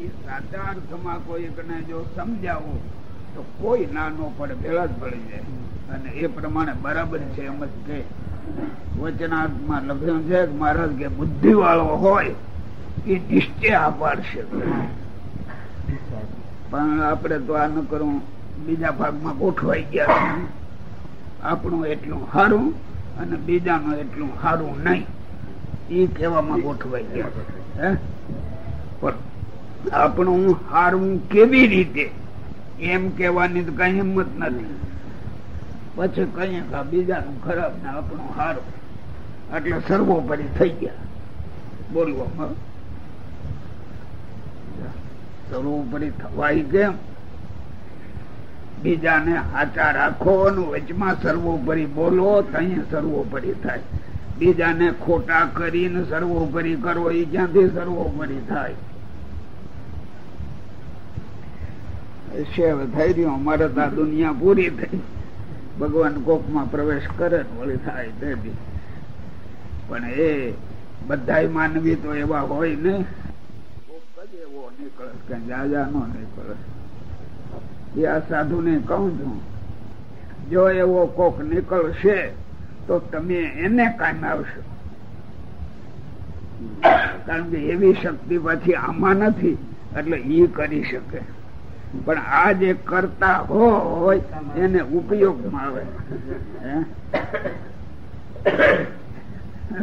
એ સાચા અર્થમાં કોઈ જો સમજાવો, તો કોઈ ના નો પડે ભેળા જ પડી જાય. અને એ પ્રમાણે બરાબર છે એમ જ કે વચનાર્થમાં લખ્યું છે મહારાજ કે બુદ્ધિ વાળો હોય, એ નિશ્ચય આપાડશે પણ આપણે તો આ ન કરવું બીજા ભાગમાં ગોઠવાઈ ગયા આપણું એટલું સારું અને બીજાનું એટલું સારું નહીં. એ કહેવામાં ગોઠવાઈ ગયા. હે? પણ આપણું હારવું કેવી રીતે? એમ કેવાની તો કઈ હિંમત નથી. પછી કઈ બીજાનું ખરાબ ને આપણું હારું. એટલે સર્વોપરી થઈ ગયા. બોલવામાં સર્વોપરી થવાય કેમ? બીજાને હાચા રાખો વચમાં સર્વોપરી બોલો ત્યાં સર્વોપરી થાય. બીજાને ખોટા કરીને સર્વોપરી કરો એ ક્યાંથી સર્વોપરી થાય? શેવ થઈ રહ્યો અમારે તો દુનિયા પૂરી થઈ. ભગવાન કોકમાં પ્રવેશ કરે વળી થાય તેથી પણ એ બધા માનવી તો એવા હોય ને એવો નીકળે કે જાજા નો નીકળે. એ આ સાધુ ને કહું છું, જો એવો કોક નીકળશે, તો તમે એને કામ આવશો. કારણ કે એવી શક્તિ પછી આમાં નથી, એટલે ઈ કરી શકે. પણ આ જે કરતા હોય એને ઉપયોગમાં આવે.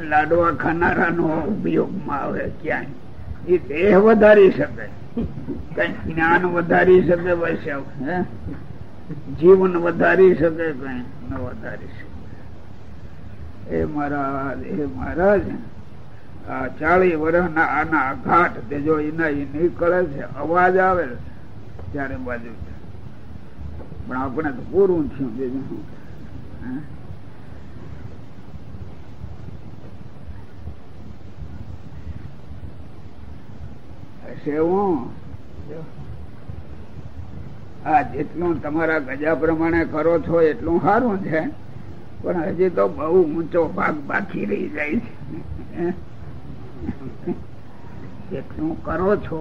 લાડવા ખાનારા નો ઉપયોગમાં આવે ક્યાંય. એ દેહ વધારી શકે. કઈ જ્ઞાન વધારી શકે વૈષ્ણવ જીવન વધારી શકે, કઈ ન વધારી શકે. એ મહારાજ એ મહારાજ, આ ચાળી વર્ષના આના ઘાટ તે જો એના નીકળે છે, અવાજ આવે ત્યારે બાજુ પણ આપણે તો પૂરું થયું બીજું આ જેટલું તમારા ગજા પ્રમાણે કરો છો એટલું સારું છે. પણ હજી તો બહુ ઊંચો ભાગ બાકી રહી જાય છે. જેટલું કરો છો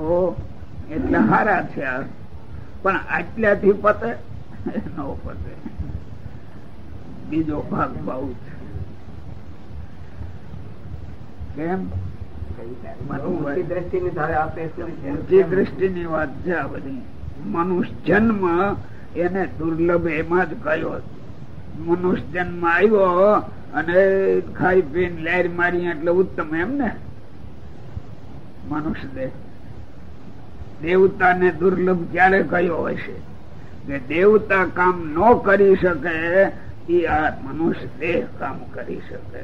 એટલે સારા છે પણ આટલાથી પતે ન પતે. બીજો ભાગ બહુ કેમ? વાત છે આ બધી. મનુષ્ય જન્મ એને દુર્લભ એમાં જ કયો મનુષ્ય જન્મ આવ્યો અને ખાઈ પીને લહેર મારી એટલે ઉત્તમ એમ ને? મનુષ્ય દેહ. દેવતા ને દુર્લભ ક્યારે કયો હશે? કે દેવતા કામ ન કરી શકે એ આ મનુષ્ય દેહ કામ કરી શકે.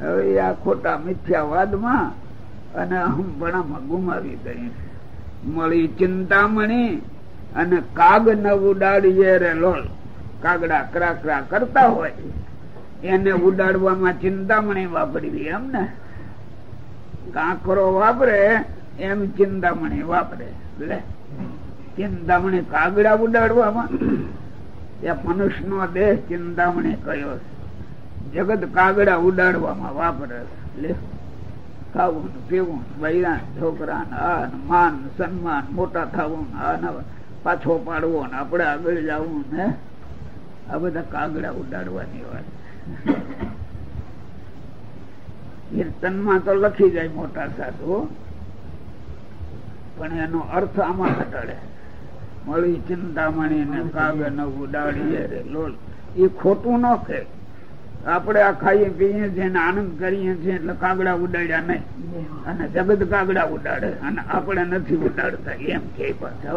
હવે આ ખોટા મિથ્યાવાદમાં અને અહમપણામાં ગુમાવી ગઈ મળી ચિંતામણી અને કાગ ન ઉડાડીએ રે લોલ. કાગડા કરા કરા કરતા હોય. એને ઉડાડવામાં ચિંતામણી વાપરવી એમ ને? કાંકરો વાપરે એમ ચિંતામણી વાપરે. લે. ચિંતામણી કાગડા ઉડાડવામાં. એ મનુષ્ય નો દેહ ચિંતામણી કયો જગત કાગડા ઉડાડવામાં વાપરે લે. ખાવું પીવું બૈરા છોકરા માન સન્માન, મોટા થવું પાછો પાડવો ને આપડે આગળ જવું ને આ બધા કાગડા ઉડાડવાની વાત. કીર્તનમાં તો લખી જાય મોટા સાધુ પણ એનો અર્થ આમાં ઘટાડે. મળી ચિંતામણી ને કાગળ રે. લોલ, એ ખોટું ન કે આપણે આ ખાઈએ પીએ છીએ આનંદ કરીએ છીએ એટલે કાગડા ઉડાડ્યા નહીં. અને જગત કાગડા ઉડાડે અને આપણે નથી ઉડાડતા. એમ કે પાછા,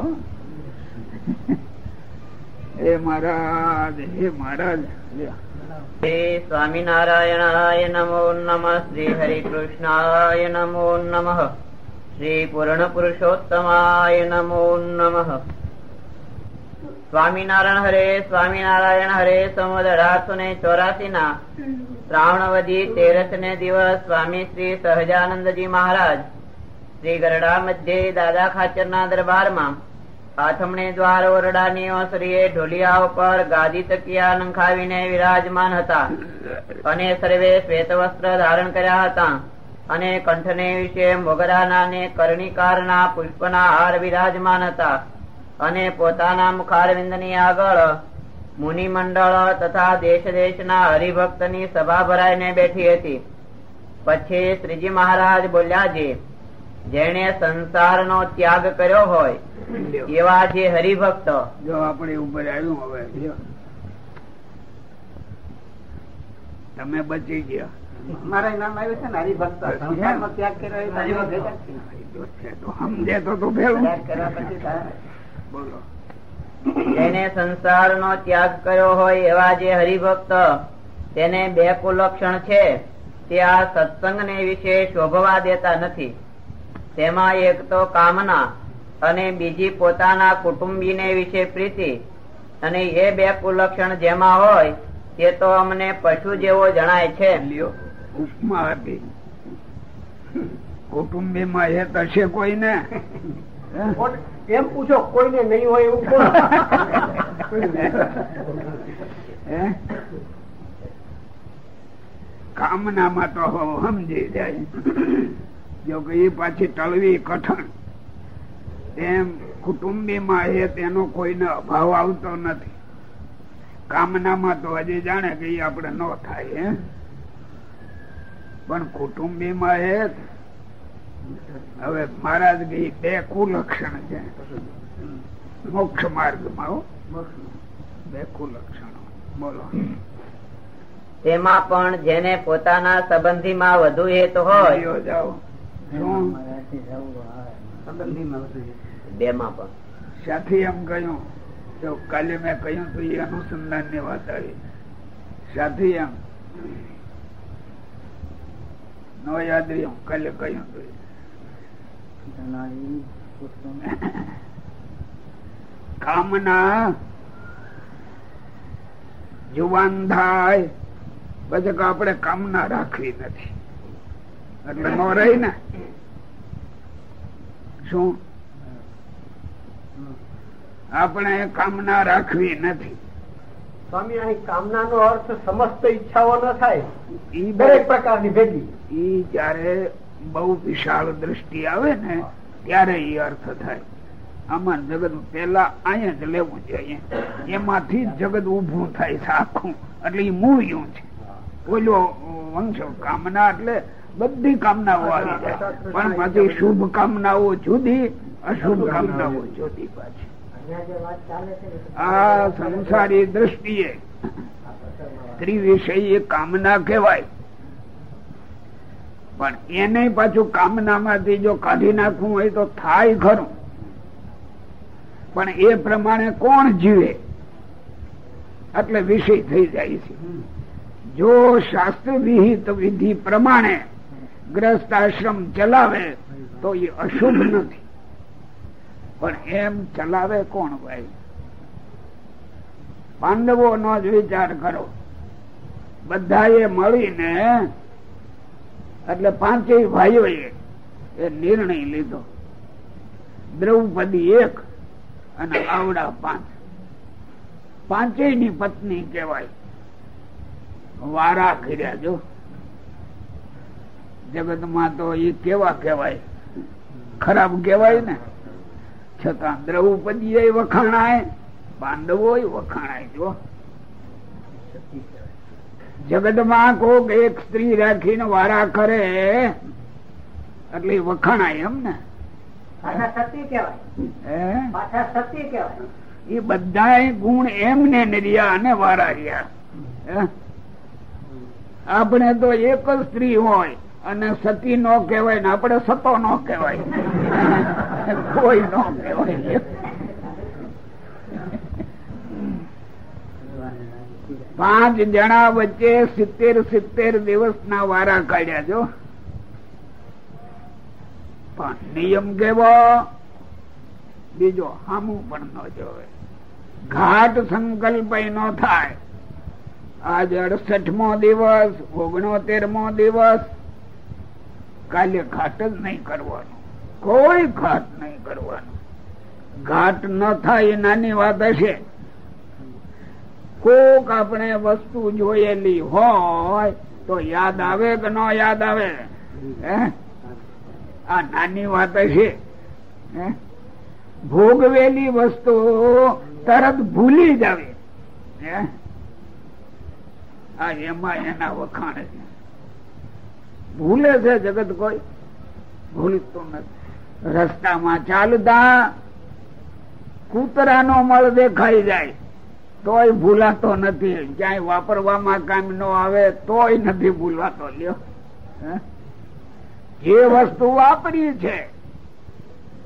હે. મહારાજ હે મહારાજ શ્રી સ્વામિનારાયણાય નમો નમઃ. શ્રી હરિકૃષ્ણાય નમો નમ. શ્રી પૂર્ણ નમો નમ સ્વામિનારાયણ હરે સ્વામિનારાયણ હરે સમદ અઢારસો ને ચોરાસી ના શ્રાવણવધી તેરસ ને દિવસ સ્વામી શ્રી સહજાનંદજી મહારાજ શ્રી ગરડા મધ્યે દાદા ખાચર ના દરબારમાં આથમણી દ્વાર ઓરડાની ઓસરીએ ઢોલિયા ઉપર ગાદી તકિયા નંખાવીને વિરાજમાન હતા અને સર્વે શ્વેત વસ્ત્ર ધારણ કર્યા હતા અને કંઠને વિશે મોગરાના ને કરણીકારના પુષ્પના હાર વિરાજમાન હતા. અને પોતાના મુખારવિંદની આગળ મુનિ મંડળ તથા દેશ દેશના હરિભક્તની સભા ભરાઈને બેઠી હતી. પછી શ્રીજી મહારાજ બોલ્યા છે જેને સંસારનો ત્યાગ કર્યો હોય એવા જે હરિભક્ત જો આપણે ઉપર આવ્યું હવે. તમે બચી ગયા. મારા નામ આવ્યું છે ને હરિભક્ત ત્યાગ કર્યો તો તો સમજે તો તો ભેળું ત્યાગ કર્યા પછી બોલો. જેને સંસારનો ત્યાગ કર્યો હોય એવા જે હરિભક્ત તેને બે કુલક્ષણ છે. તે આ સત્સંગને વિશે શોભવા દેતા નથી. તેમાં એક તો કામના અને બીજી પોતાના કુટુંબીને વિશે પ્રીતિ. અને એ બે કુલક્ષણ જેમાં હોય તે તો અમને પશુ જેવો જણાય છે. ઉપમા હતી કુટુંબી માં હેત હશે કોઈને. એમ પૂછો? કોઈને નહીં હોય એવું? કામનામાં તો સમજી જાય. જો કે એ પાછી ટળવી કઠણ. એમ કુટુંબીમાં એ તેનો કોઈને અભાવ આવતો નથી. કામનામાં તો હજી જાણે કે એ આપણે ન થાય હે? પણ કુટુંબીમાં એ હવે મહારાજ બે કુલક્ષણ છે. મોક્ષ માર્ગમાં બે કુલક્ષણો બોલો. તેમાં પણ જેને પોતાના સંબંધીમાં વધુ હેત હોય. બે માં પણ. સાથી એમ કહ્યું જો કાલે મેં કહ્યું તો એ અનુસંધાનની વાત આવી. સાથી એમ. નો કામના જુવાન થાય, પછી આપણે કામના રાખવી નથી. એટલે નો રહી ને. શું? આપણે કામના રાખવી નથી. સ્વામી અહીં કામનાનો અર્થ સમસ્ત ઈચ્છાઓ ન થાય. એ દરેક પ્રકારની ભેગી. એ જયારે બહુ વિશાળ દ્રષ્ટિ આવે ને ત્યારે એ અર્થ થાય. આમાં જગત પેલા અહીંયા જ લેવું જોઈએ. એમાંથી જગત ઉભું થાય છે આખું. એટલે ઈ મૂળ્યું છે. ઓલો વંશ કામના એટલે બધી કામનાઓ આવી જાય. પણ પછી શુભ કામનાઓ જુદી અશુભ કામનાઓ જુદી પાછી. આ સંસારી દ્રષ્ટિએ ત્રિવિષય કામના કહેવાય. પણ એને પાછું કામનામાંથી જો કાઢી નાખવું હોય તો થાય ખરું. પણ એ પ્રમાણે કોણ જીવે? એટલે વિષય થઈ જાય છે. જો શાસ્ત્ર વિહિત વિધિ પ્રમાણે ગ્રસ્ત આશ્રમ ચલાવે તો એ અશુભ નથી. પણ એમ ચલાવે કોણ ભાઈ? પાંડવો નો જ વિચાર કરો. બધાએ મળીને, એટલે પાંચેય ભાઈઓએ એ નિર્ણય લીધો. દ્રૌપદી એક અને આવડા પાંચ. પાંચેયની પત્ની કહેવાય. વારા ખીર્યા જો. જગતમાં તો એ કેવા કહેવાય? ખરાબ કહેવાય ને? છતાં દ્રૌપદી વખાણાય. પાંડવો વખાણાય જો. જગતમાં કોક એક સ્ત્રી રાખીને વારા કરે એટલે વખાણાય એમ ને. એ બધા ગુણ એમને ને રહ્યા અને વારા રહ્યા હે? આપણે તો એક જ સ્ત્રી હોય. અને સતી નો કહેવાય ને આપણે સતો નો કહેવાય. કોઈ નો કહેવાય. પાંચ જણા વચ્ચે સિત્તેર સિત્તેર દિવસ ના વારા કાઢ્યા જો. નિયમ કેવો? બીજો હામું પણ ન જોવે. ઘાટ સંકલ્પ નો થાય. આજ અડસઠમો દિવસ, ઓગણોતેરમો દિવસ કાલે ઘાટ જ નહીં કરવાનો. કોઈ ઘાટ નહીં કરવાનો. ઘાટ ન થાય નાની વાત હશે. કોક આપણે વસ્તુ જોયેલી હોય તો યાદ આવે કે ન યાદ આવે? આ નાની વાત છે હે? ભોગવેલી વસ્તુ તરત ભૂલી જ આવે આ એમાં એના વખાણ છે. ભૂલે છે જગત કોઈ? ભૂલતું નથી. રસ્તામાં ચાલતા કૂતરાનો મળ દેખાઈ જાય. તોય ભૂલાતો નથી. ક્યાંય વાપરવામાં કામ ન આવે, તોય નથી ભૂલાતો લ્યો. જે વસ્તુ વાપરી છે,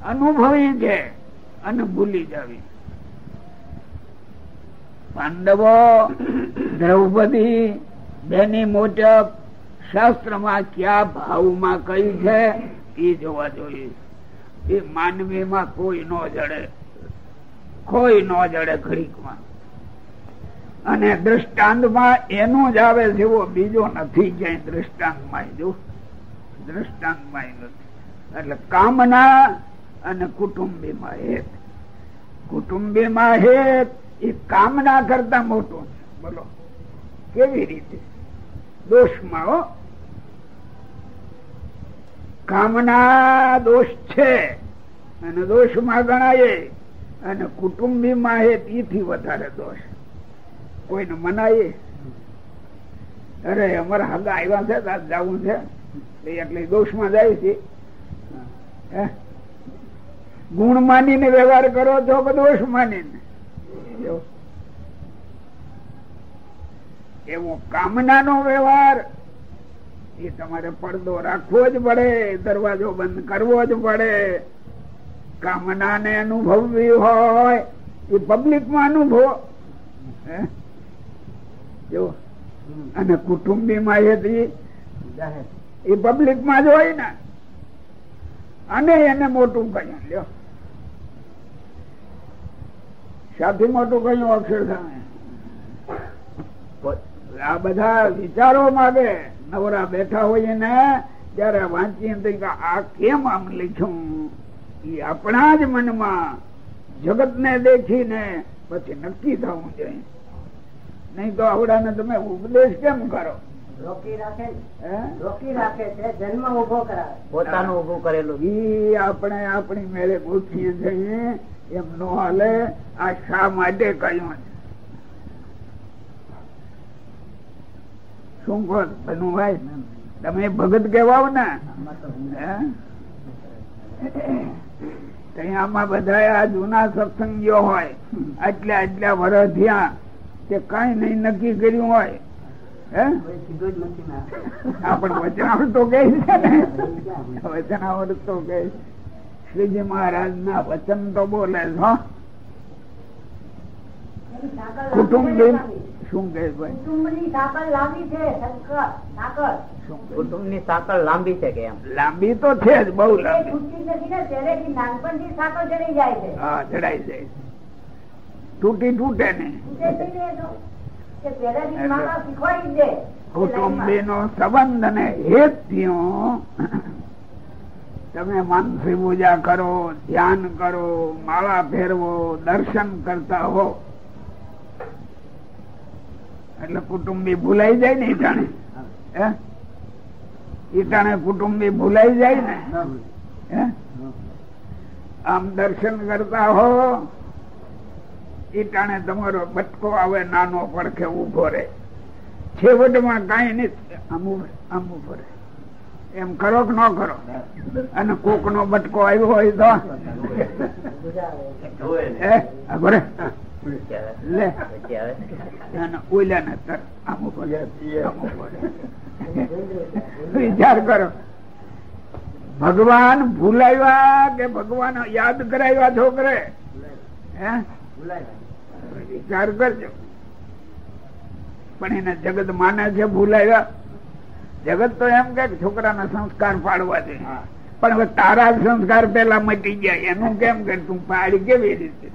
અનુભવી છે, અને ભૂલી જવી. પાંડવો, દ્રૌપદી, બેની મુજબ શાસ્ત્રમાં ક્યાં ભાવમાં કઈ છે? એ જોવા જોઈએ એ માનવીમાં કોઈ ન જડે. કોઈ ન જડે ઘડીકમાં. અને દ્રષ્ટાંતમાં એનો જ આવે જેવો બીજો નથી ક્યાંય દ્રષ્ટાંતમાં જો. દ્રષ્ટાંતમાં નથી. એટલે કામના અને કુટુંબીમાં હેત. કુટુંબીમાં હેત, એ કામના કરતા મોટું છે. બોલો. કેવી રીતે? દોષમાં, હો. કામના દોષ છે. અને દોષમાં ગણાય. અને કુટુંબીમાં હે તેથી વધારે દોષ. કોઈને મનાય? અરે, અમારા હગા આવ્યા છે જવું છે. એટલે દોષમાં જાય છે? ગુણ માનીને વ્યવહાર કરો છો કે દોષ માનીને? ને એવો કામનાનો વ્યવહાર એ તમારે પડદો રાખવો જ પડે, દરવાજો બંધ કરવો જ પડે. કામનાને અનુભવવી હોય, એ પબ્લિકમાં અનુભવ જો અને કુટુંબી માં એ પબ્લિકમાં જ હોય ને. અને એને મોટું કહ્યું, લ્યો. સાથી મોટું કહ્યું અક્ષર આ બધા વિચારો માગે. નવરા બેઠા હોઈએ ને ત્યારે વાંચીએ તો આ કેમ આમ લખ્યું? એ આપણા જ મનમાં જગત ને દેખીને પછી નક્કી થવું જોઈએ. નહીં તો આવડાને તમે ઉપદેશ કેમ કરો? રોકી રાખે રોકી રાખે છે જન્મ ઊભો કરાવે. પોતાનું ઉભું કરેલું. ઈ આપણે આપણી મેળે ગોઠીએ જઈએ એમ નો હાલે. આ શા માટે કહ્યું છે? શું કહો ભાઈ તમે ભગત કેવાવ ને? આમાં બધા આ જૂના સત્સંગીઓ હોય, આટલા આટલા વર્ષ થયા તે કઈ નહીં નક્કી કર્યું હોય. આપડે વચનાવૃત તો કહે છે તો કહે શ્રીજી મહારાજ ના વચન તો બોલે છો કુટુંબી શું કહે ભાઈ? કુટુંબની સાંકળ લાંબી છે સંકળ સાંકળ કુટુંબ લાંબી છે કે એમ? લાંબી તો છે જ બહુ લાંબી. નાનપણથી સાંકળ ચડી જાય છે. હા ચડાઈ જાય તૂટી તૂટે ને. કુટુંબી નો સંબંધ અને હેત થયો. તમે માનસી પૂજા કરો ધ્યાન કરો માળા ફેરવો દર્શન કરતા હો. એટલે કુટુંબી ભૂલાઈ જાય ને ઈટાણે. હે? ઈટાણે કુટુંબી ભૂલાઈ જાય ને? આમ દર્શન કરતા હો ઈટાણે તમારો બટકો આવે નાનો પડખે ઊભો રહે. છેવટમાં કઈ નહીં આમ આમ ઊભો રહે. એમ કરો કે ન કરો? અને કોક નો બટકો આવ્યો હોય તો? વિચાર કરો ભગવાન ભૂલાવ્યા કે ભગવાન યાદ કરાવ્યા છોકરે? વિચાર કરજો. પણ એને જગત માને છે ભૂલાવ્યા. જગત તો એમ કે છોકરાના સંસ્કાર પાડવા છે. પણ હવે તારા સંસ્કાર પેલા મટી ગયા. એનું કેમ કે તું પાડી કેવી રીતે?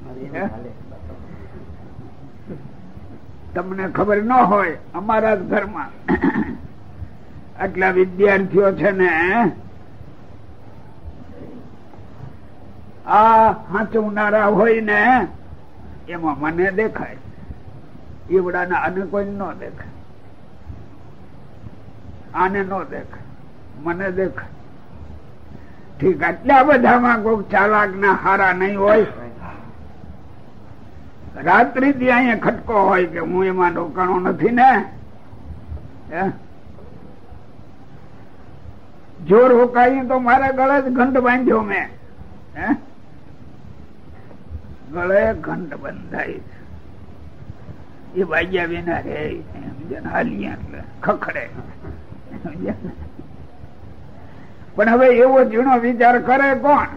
તમને ખબર ન હોય, અમારા જ ઘરમાં. આટલા વિદ્યાર્થીઓ છે ને, આ હાચવનારા હોય ને, એમાં મને દેખાય. ઈવડાના આને કોઈ ન દેખાય. આને ન દેખાય. મને દેખાય. ઠીક, આટલા બધામાં કોઈક ચાલાક ના હારા નહીં હોય. રાત્રિ થી અહીંયા ખટકો હોય કે હું એમાં રોકાણો નથી ને? જો રોકાઈ તો મારા ગળે જ ઘંટ બાંધ્યો મેં. ગળે ઘંટ બંધાય એ વાગ્યા વિના રે હાલીએ એટલે ખખડે. પણ હવે એવો ઝીણો વિચાર કરે કોણ?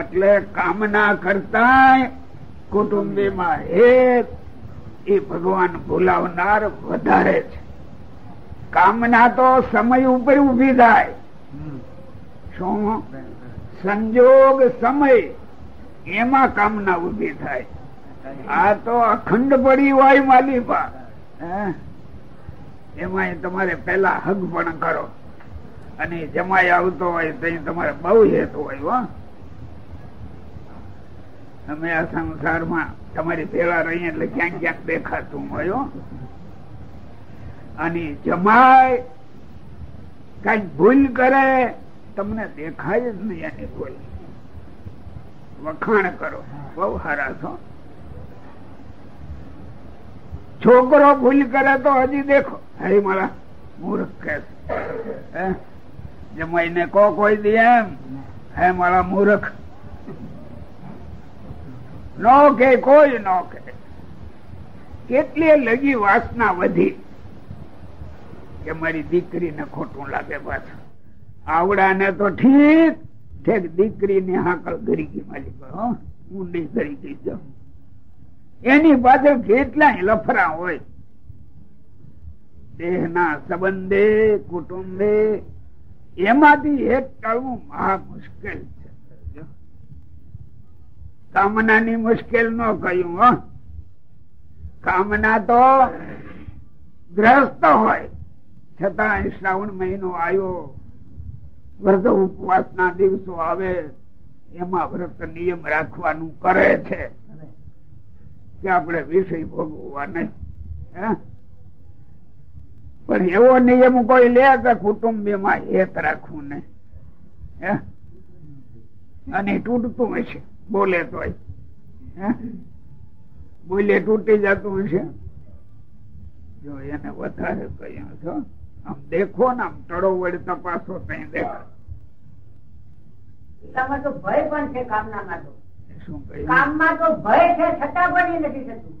એટલે કામના કરતા કુટુંબીમાં હેત એ ભગવાન ભૂલાવનાર વધારે છે. કામના તો સમય ઉપર ઊભી થાય. શું? સંજોગ સમય એમાં કામના ઊભી થાય. આ તો અખંડ પડી હોય માલિપા એમાં તમારે પેલા હગ પણ કરો. અને જમાઈ આવતો હોય તો તમારે બહુ હેતુ હોય અમે આ સંસારમાં તમારી પેલા રહી એટલે ક્યાંક ક્યાંક દેખાતું હોય અને જમાય, કંઈક ભૂલ કરે, તમને દેખાય જ નહીં એની ભૂલ. વખાણ કરો. બહુ હારા છો છોકરો ભૂલ કરે તો હજી દેખો. હરી મારા મૂર્ખ કે જમાઈને કો કોઈ દે એમ. હે મારા મૂર્ખ. નો કે, કોઈ નો કે. કેટલી લગી વાસના વધી કે મારી દીકરીને ખોટું લાગે પાછું. આવડાને તો ઠીક, ઠેક દીકરીની હાકલ ગરી ગઈ મારી ઊંડી ગરી ગઈ જમ એની પાછળ કેટલાય લફરા હોય. દેહના સંબંધે, કુટુંબે, એમાંથી એક ટાળવું મહા મુશ્કેલ કામનાની મુશ્કેલ ન કહ્યું કામના તો ગ્રસ્ત હોય. છતાં શ્રાવણ મહિનો આવ્યો. વ્રત ઉપવાસ ના દિવસો આવે, એમાં વ્રત નિયમ રાખવાનું કરે છે. કે આપણે વિષય ભોગવવા નહીં પણ એવો નિયમ કોઈ લે કે કુટુંબી માં હેત રાખવું નહીં. અને તૂટતું હશે. બોલે તો બોલે તૂટી જતું હશે. જો એને વધારે કહ્યું છો આમ દેખો ને આમ ટળો વડે તપાસો ત્યાં દેખો ભય પણ છે કામનામાં તો. શું કહ્યું? કામમાં તો ભય છે છતાં પણ નથી થતું.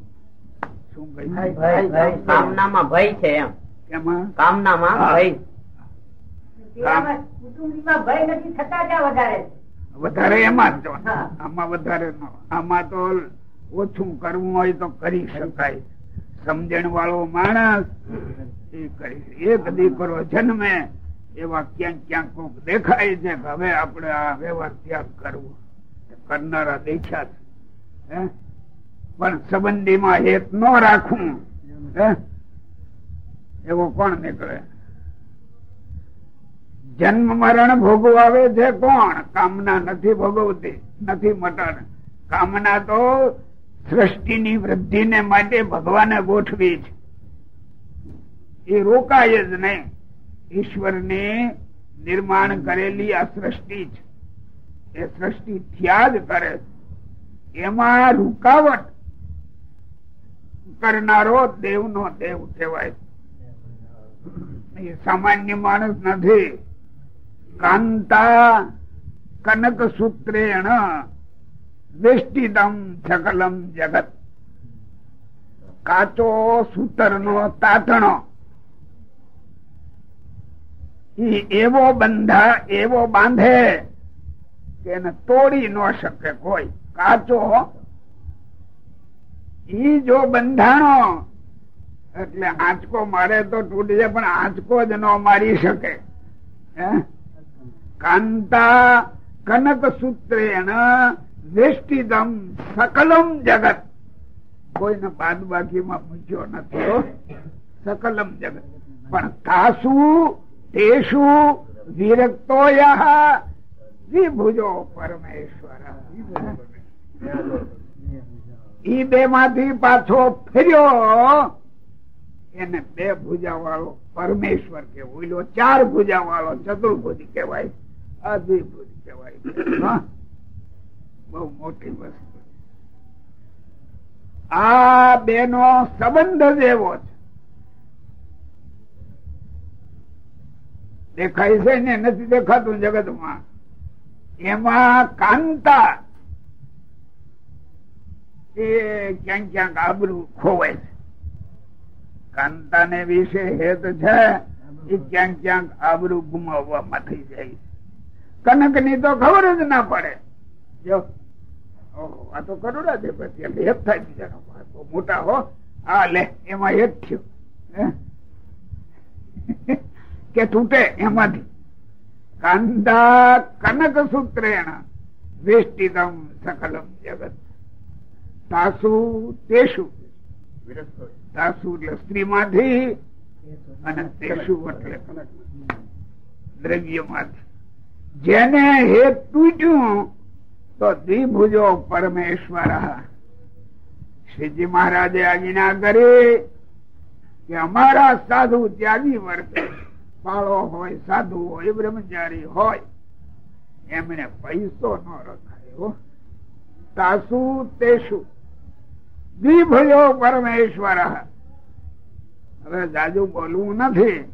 શું કહ્યું? કામનામાં ભય છે એમ. કેમાં? કામનામાં ભય. કુટુંબીમાં ભય નથી છતાં ત્યાં વધારે છે. વધારે એમાં જ. આમાં વધારે નો. આમાં તો ઓછું કરવું હોય તો કરી શકાય. સમજણ વાળો માણસ એ કરી એક દીકરો જન્મે એવા ક્યાંક ક્યાંક કોક દેખાય છે કે હવે આપણે આ વ્યવહાર ત્યાગ કરવો. કરનારા દેખ્યા છે. હે? પણ સંબંધીમાં હેત ન રાખવું. હે? એવો કોણ નીકળે? જન્મ મરણ ભોગવાવે છે કોણ? કામના નથી ભોગવતી, નથી મટણ. કામના તો સૃષ્ટિની વૃદ્ધિને માટે ભગવાને ગોઠવી છે. એ રોકાય જ નહીં. ઈશ્વરને નિર્માણ કરેલી આ સૃષ્ટિ છે. એ સૃષ્ટિ થયા જ કરે એમાં રૂકાવટ કરનારો દેવનો દેવ કહેવાય. એ સામાન્ય માણસ નથી. કાંતા કનક સૂત્રેણ વેષ્ટિદમ સકલમ જગત કાચો સૂતર નો તાતણો એવો બંધા, એવો બાંધે કે એને તોડી ન શકે કોઈ. કાચો ઈ જો બંધાણો, એટલે આંચકો મારે તો તૂટી જાય પણ આંચકો જ ન મારી શકે. હે? કાંતા કનક સૂત્રેણ વેષ્ટિદમ સકલમ જગત કોઈને બાદ બાકીમાં પૂછ્યો નથી સકલમ જગત પણ કાસુ, તેસુ વિરક્તો વિભુજો પરમેશ્વર ઈ બે માંથી પાછો ફર્યો, એને બે ભુજા વાળો પરમેશ્વર કેવું ચાર ભુજા વાળો ચતુર્ભુજ કહેવાય. આ કહેવાય બહુ મોટી વસ્તુ. આ બેનો સંબંધ જ એવો છે. દેખાય છે ને નથી દેખાતું જગતમાં. એમાં કાંતા એ ક્યાંક ક્યાંક આબરું ખોવાય છે. કાંતા ને વિશે હેત છે એ ક્યાંક ક્યાંક આબરું ગુમાવવામાં થઈ જાય છે. કનકની તો ખબર જ ના પડે. જો. આ તો કરોડા છે પછી થાય બિચારો મોટા હો. આ લે એમાં એક થયો? કે તૂટે એમાંથી. કાંદા કનક સૂત્રેણ વેષ્ટિતમ સકલમ જગત. તાસુ તેસુ તાસુ એટલે સ્ત્રીમાંથી અને તેસુ એટલે દ્રવ્યમાંથી. જેને હેત તૂટ્યું, તો દ્વિભુજો પરમેશ્વર. શ્રીજી મહારાજે આજ્ઞા કરી કે અમારા સાધુ ત્યાગી વર્તે. બાળો હોય, સાધુ હોય, બ્રહ્મચારી હોય, એમને પૈસો ન રખાયો તાસુ તેસુ, દ્વિભુજો પરમેશ્વર. હવે જાજુ બોલવું નથી,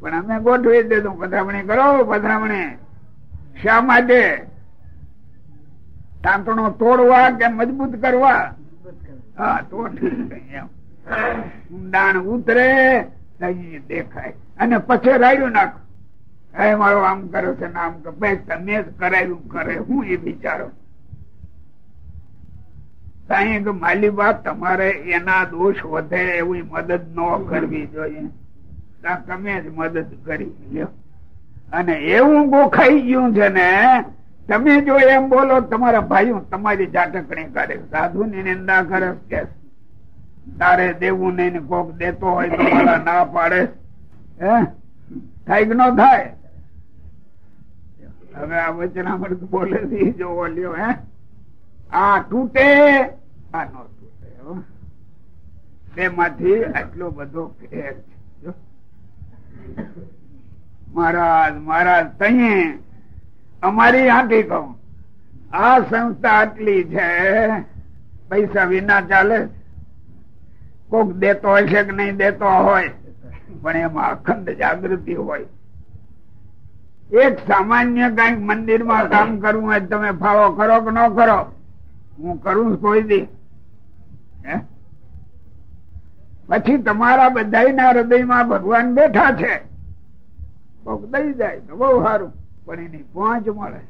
પણ અમે ગોઠવી દીધું. પધરામણી કરો, પધરામણી. શા માટે? તાંતણો તોડવા કે મજબૂત કરવા? હા તો ઊંડાણ ઉતરે દેખાય. અને પછી રાડ્યું નાખ. હે મારો આમ કરે છે નામ કે તમે જ કરાયું કરે હું એ બિચારો સાહેબ માલી વાત તમારે એના દોષ વધે એવી મદદ ન કરવી જોઈએ. તમે જ મદદ કરી લ્યો. અને એવું ગોખાઈ ગયું છે ને, તમે જો એમ બોલો તમારા ભાઈઓ તમારી જાટકણી કરે. સાધુ ની નિંદા કરે કે તારે દેવું નહીં કોક દેતો હોય તો મારા ના પાડે. હે? થાય ન થાય? હવે આ વચનામૃત બોલે જો બોલ્યો હે? આ તૂટે, આ નો તૂટે તેમાંથી આટલો બધો ફેર છે. મહારાજ મહારાજ તહી અમારી આંટી કહું. આ સંસ્થા આટલી છે, પૈસા વિના ચાલે. કોક દેતો હશે કે નહીં દેતો હોય, પણ એમાં અખંડ જાગૃતિ હોય. એક સામાન્ય કંઈક મંદિરમાં કામ કરવું હોય તમે ફાળો કરો કે ન કરો હું કરું કોઈ દી? પછી તમારા બધા હૃદયમાં ભગવાન બેઠા છે. દઈ જાય તો બહુ સારું. પણ એની પહોંચ મળે.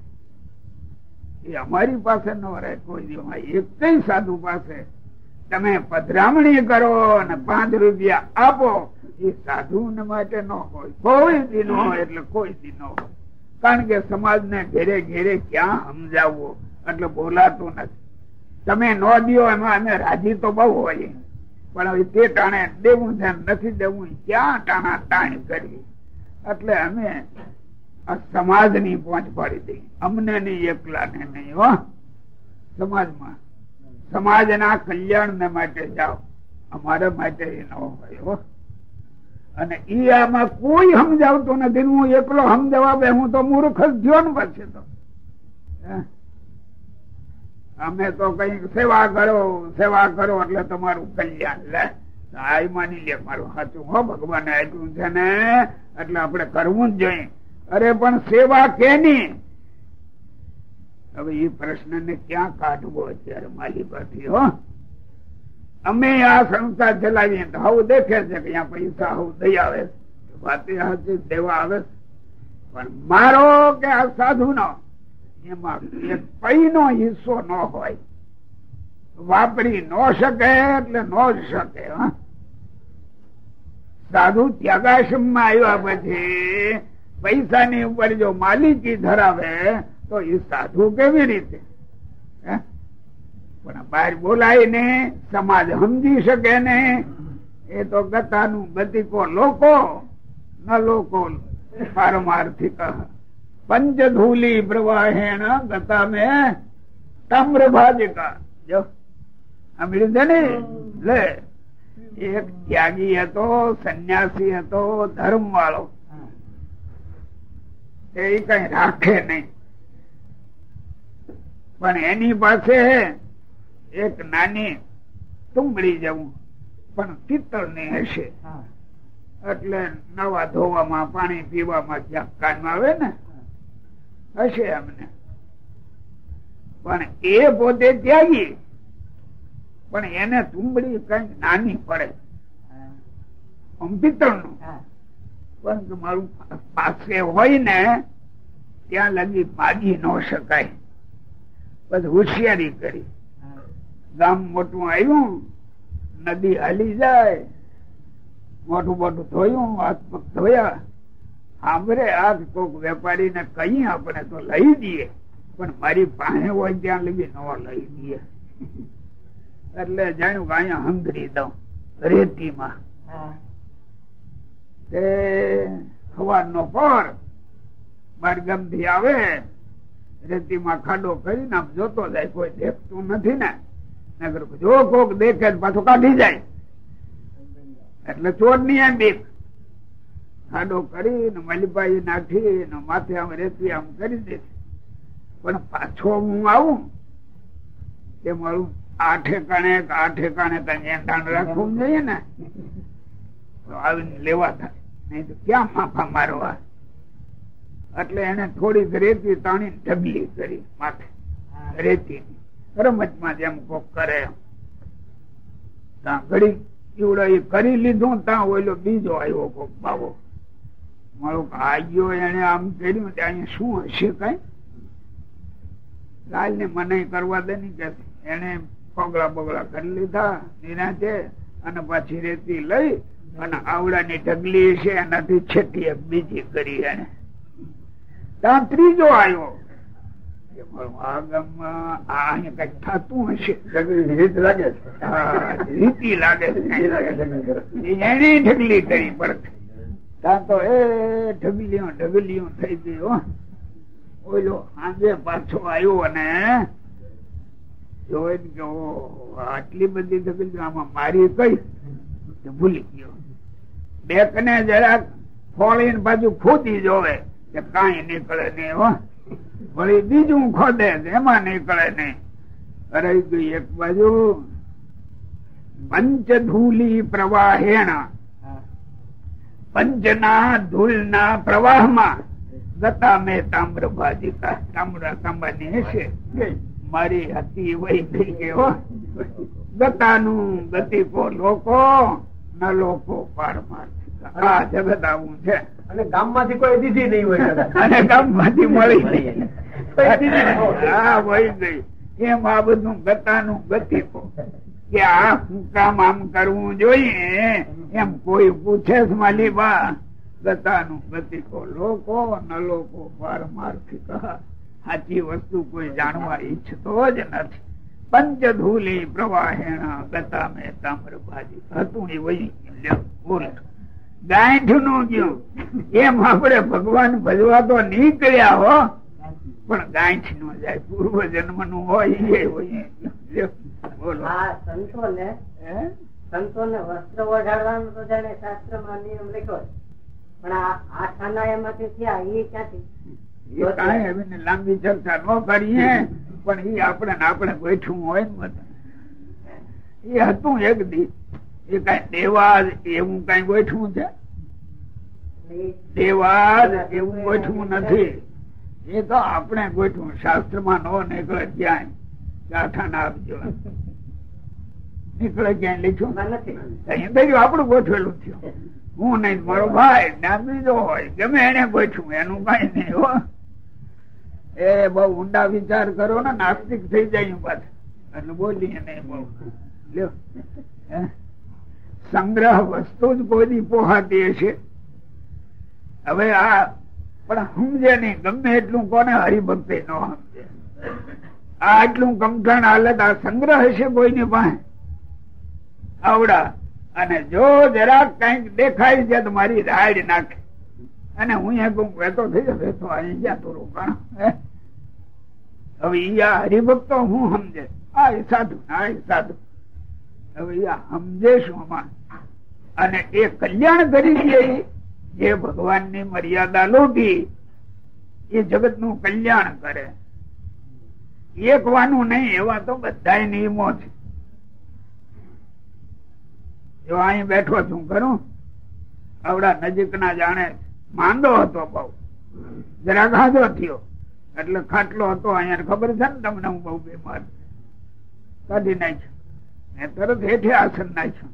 એ અમારી પાસે ન રહે, કોઈ દિવસ. એક સાધુ પાસે. તમે પધરામણી કરો અને પાંચ રૂપિયા આપો. એ સાધુ માટે ન હોય. કોઈ દી હોય એટલે કોઈ દી હોય. કારણ કે સમાજ ને ઘેરે ઘેરે ક્યાં સમજાવવો? એટલે બોલાતું નથી. તમે ન દો એમાં અમે રાજી તો બહુ હોય પણ હવે તે ટાણે દેવું છે નથી દેવું, ક્યાં ટાણા ટાણી કરવી એટલે અમે આ સમાજની પહોંચ પાડી દઈ અમને નહીં એકલા ને નહીં, હો. સમાજમાં. સમાજના કલ્યાણ ને માટે જાઓ. અમારા માટે એ ન હોય અને ઈ આમાં કોઈ સમજાવતું નથી. હું એકલો સમજાવવા બે, હું તો મૂર્ખ જ થયો ને પછી તો? અમે તો કઈ સેવા કરો સેવા કરો એટલે તમારું કલ્યાણ લે આ માની લે મારું સાચું હો ભગવાન આપ્યું છે ને? એટલે આપણે કરવું જ જોઈએ. અરે, પણ સેવા કેની? હવે એ પ્રશ્ન ને ક્યાં કાઢવો અત્યારે મારી પરથી હો? અમે આ સંસ્થા ચલાવીએ તો હવું દેખે છે કે અહીંયા પૈસા હવું દઈ આવે. વાત સાચી, દેવા આવે. પણ મારો કે આ સાધુ નો એમાં એક પૈ નો હિસ્સો ન હોય. વાપરી ન શકે એટલે ન જ શકે, હા? સાધુ ત્યાગાશ્રમમાં આવ્યા પછી પૈસાની ઉપર જો માલિકી ધરાવે, તો એ સાધુ કેવી રીતે? પણ બહાર બોલાય ને, સમાજ સમજી શકે ને, એ તો ગતાનું ગતિકો લોકો, ન લોકો પારમાર્થિક. પંચધૂલી પ્રવાહેણ ગતા મેં તામ્ર ભાજિકા જો સાંભળ્યું છે ને? લે. એક ત્યાગી હતો, સંન્યાસી હતો ધર્મ વાળો એ કઈ રાખે નહીં. પણ એની પાસે એક નાની તુંબડી જવું, પણ પિત્તળની હશે. એટલે નવા ધોવામાં પાણી પીવામાં જ્યાં કામ આવે ને, હશે અમને પણ એ પોતે ત્યાગી. પણ એને તુંબડી કંઈક નાની પડે. પિત્તળનું પણ મારું પાસે હોય ને ત્યાં લગી માગી ન શકાય. પછી હોશિયારી કરી. ગામ મોટું આવ્યું નદી હાલી જાય. મોટું મોટું ધોયું હાથ પગ ધોયા. સાંભળે આ કોક વેપારી ને કઈ આપણે તો લઈ દઈએ. પણ મારી પાસે હોય ત્યાં લગી ન લઈ દઈએ. એટલે જાણ્યું કે અહીંયા હંગરી દઉં રેતીમાં. તે સવાર નો પર બારગામથી આવે રેતીમાં ખાડો કરીને આમ જોતો જાય કોઈ દેખતું નથી ને. નગર જો કોક દેખે પાછો કાઢી જાય. એટલે ચોરની એમ બીક. ખાડો કરીને મલીભાઈ નાખી માથે આમ રેતી આમ કરી દે. પણ પાછો હું આવું તે મારું આ ઠેકાણે આ ઠેકાણે નિયંત્રણ રાખવું જોઈએ ને. આવીને લેવા થાય. નહીં તો ક્યાં માફા મારવા? એટલે એને થોડીક રેતી તાણી ઢબલી કરી માથે. રેતી રમતમાં જેમ કોક કરે ત્યાં ઘડી એવડો કરી લીધું ત્યાં ઓલો બીજો આવ્યો કોક બાવો. મારું આવ્યો એને આમ કર્યું ત્યાં શું હશે કઈ? લાલ ને મને કરવા દે ની કે એને પગલા બગલા કરી લીધા નિરાતે અને પાછી રેતી લઈ અને આવડાની ઢગલી છે એનાથી છેટી બીજી કરી એને. ત્યાં ત્રીજો આવ્યો એને ઢગલી કરી ત્યાં તો એ ઢગલીઓ ઢગલીઓ થઈ ગયો ઓલો આજે પાછો આવ્યો અને કે આટલી બધી ઢગલી આમાં મારી કઈ? ભૂલી ગયો. બેક ને જરાક ફોળીને બાજુ ખોદી જોવે કે કઈ નીકળે નહીં, હો. વળી બીજું ખોદે એમાં નીકળે નહીં. અરે ગઈ એક બાજુ પંચધૂલી પ્રવાહેણ. પંચના ધૂળના પ્રવાહમાં ગતા મેં તામ્ર ભાજિકા તામ્ર તાંબાની હશે. મારી હતી વહી થઈ ગયો ગતાનું ગતિ કો લોકો ન લોકો પારમાર આ જગત આવું છે. અને ગામમાંથી કોઈ દીધી નહીં હોય અને ગામમાંથી મળી હા વહી ગઈ. એમ આ બધું ગતાનું ગતિ કો આ શું કામ આમ કરવું જોઈએ? એમ કોઈ પૂછે માલી બા ગતાનું ગતિ કો લોકો ન લોકો પારમાર્થિક સાચી વસ્તુ કોઈ જાણવા ઈચ્છતો જ નથી. પંચધૂલી પ્રવાહેણા ગતા મેં તામ્ર ભાજી. હતું એ વહી બોલ. ગાંઠનું ગયું. એમ આપણે ભગવાન ભજવા તો નીકળ્યા હો. પણ ગાંઠ નો જાય. પૂર્વ જન્મનું હોય એ હોય બોલો. સંતો ને સંતો ને વસ્ત્ર ઓઢાડવાનું તો જાણે શાસ્ત્રમાં નિયમ લખ્યો પણ આ ખાના એમાંથી થયા એ ક્યાંથી? લાંબી ચર્ચા ન કરીએ પણ એ આપણે આપણે બેઠું હોય ને બધા. એ હતું એક દી. એ કઈ દેવાજ એવું કઈ બેઠું છે? દેવાજ એવું બેઠું નથી. એ તો આપણે ગોઠવું શાસ્ત્રમાં નો નીકળે ક્યાંય ગાથા ના આપજો. નીકળે ક્યાંય લખ્યું નથી. આપણું ગોઠવેલું થયું. હું નહીં મારો ભાઈ ના બીજો હોય ગમે એને ગોઠવું એનું કઈ નહીં હો. એ બહુ ઊંડા વિચાર કરો ને નાસ્તિક થઈ જાય પાછું. એટલે બહુ. લ્યો. સંગ્રહ વસ્તુ જ કોઈ પોહાતી હશે. હવે આ, પણ સમજે નહીં. ગમે એટલું કોને હરિભક્તિ ન સમજે. આ એટલું કમઠણ હાલત, આ સંગ્રહ હશે કોઈની પાસે? આવડા. અને જો જરાક કંઈક દેખાય છે તો મારી રાડ નાખે. અને હું એ વેતો થઈ જાય વહેતો અહીં જતો રોકાણ હવે આ હરિભક્તો હું સમજે? આ સાધુ આ સાધુ. હવે સમજે શું અમાર અને એ કલ્યાણ કરી દે જે ભગવાનની મર્યાદા લોટી એ જગતનું કલ્યાણ કરે. એક વાનું નહીં, એવા તો બધા નિયમો છે. જો અહીં બેઠો છું, ખરું? આવડા નજીકના જાણે જાણે માંદો હતો બહુ. જરા ગાધો થયો. એટલે ખાટલો હતો, અહીંયા ખબર છે ને તમને હું બહુ બીમાર. કાઢી નાખ્યું. મેં તરત હેઠે આસન નાખ્યું.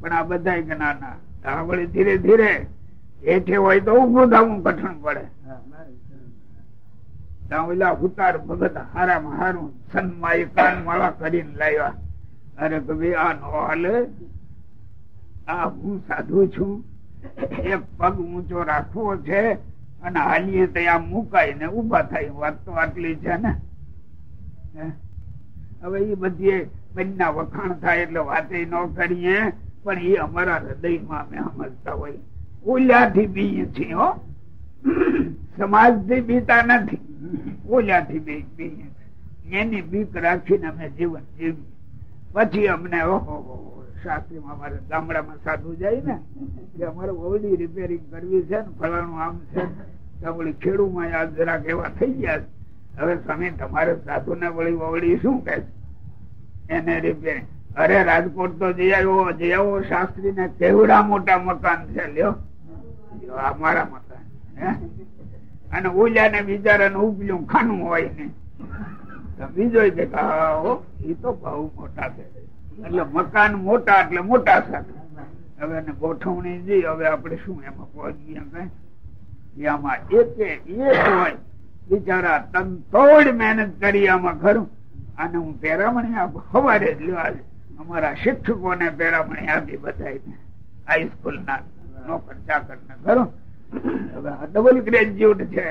પણ આ બધા જ્ઞાના ના ના વળી ધીરે ધીરે હેઠે હોય તો ઉભું થવું કઠણ પડે. ઓલા ઉતાર ભગત હારામાં હારું સન્માય કાન માળા કરીને લાવ્યા. અરે કભી આ નો હાલે. આ હું સાધુ છું. એક પગ ઊંચો રાખવો છે અને હાલીએ ત્યાં મુકાય ને ઊભા થાય વાત તો આટલી છે ને? હવે એ બધી બંને વખાણ થાય એટલે વાતે ન કરીએ, પણ એ અમારા હૃદયમાં અમે સમજતા હોય. ઓલ્યાથી બીએ છીએ હો. સમાજથી બીતા નથી. ઓલ્યાથી બીએ એની બીક રાખીને અમે જીવન જીવીએ. પછી અમને ઓહો ને ને હવે તમે તમારે સાધુ ને શું કે અરે રાજકોટ તો જઈ આવ્યો શાસ્ત્રી ને કેવડા મોટા મકાન છે, લ્યો. અમારા મકાન અને ઓલા ને બિચારા ઉપલું ખાનું હોય ને બીજો એ તો બહુ મોટા છે. એટલે મકાન મોટા એટલે મોટા સાથે હવે એને ગોઠવણી જઈ હવે આપણે શું એમાં પહોંચીએ કઈ? આમાં એક એક હોય. બિચારા તંતોડ મહેનત કરી આમાં ખરું. અને હું પેરામણી આપું. સવારે જ લેવા અમારા શિક્ષકોને પેરામણી આપી બધા હાઈસ્કૂલ ના નોકર ચાકર ને ખરું? હવે ડબલ ગ્રેજ્યુએટ છે.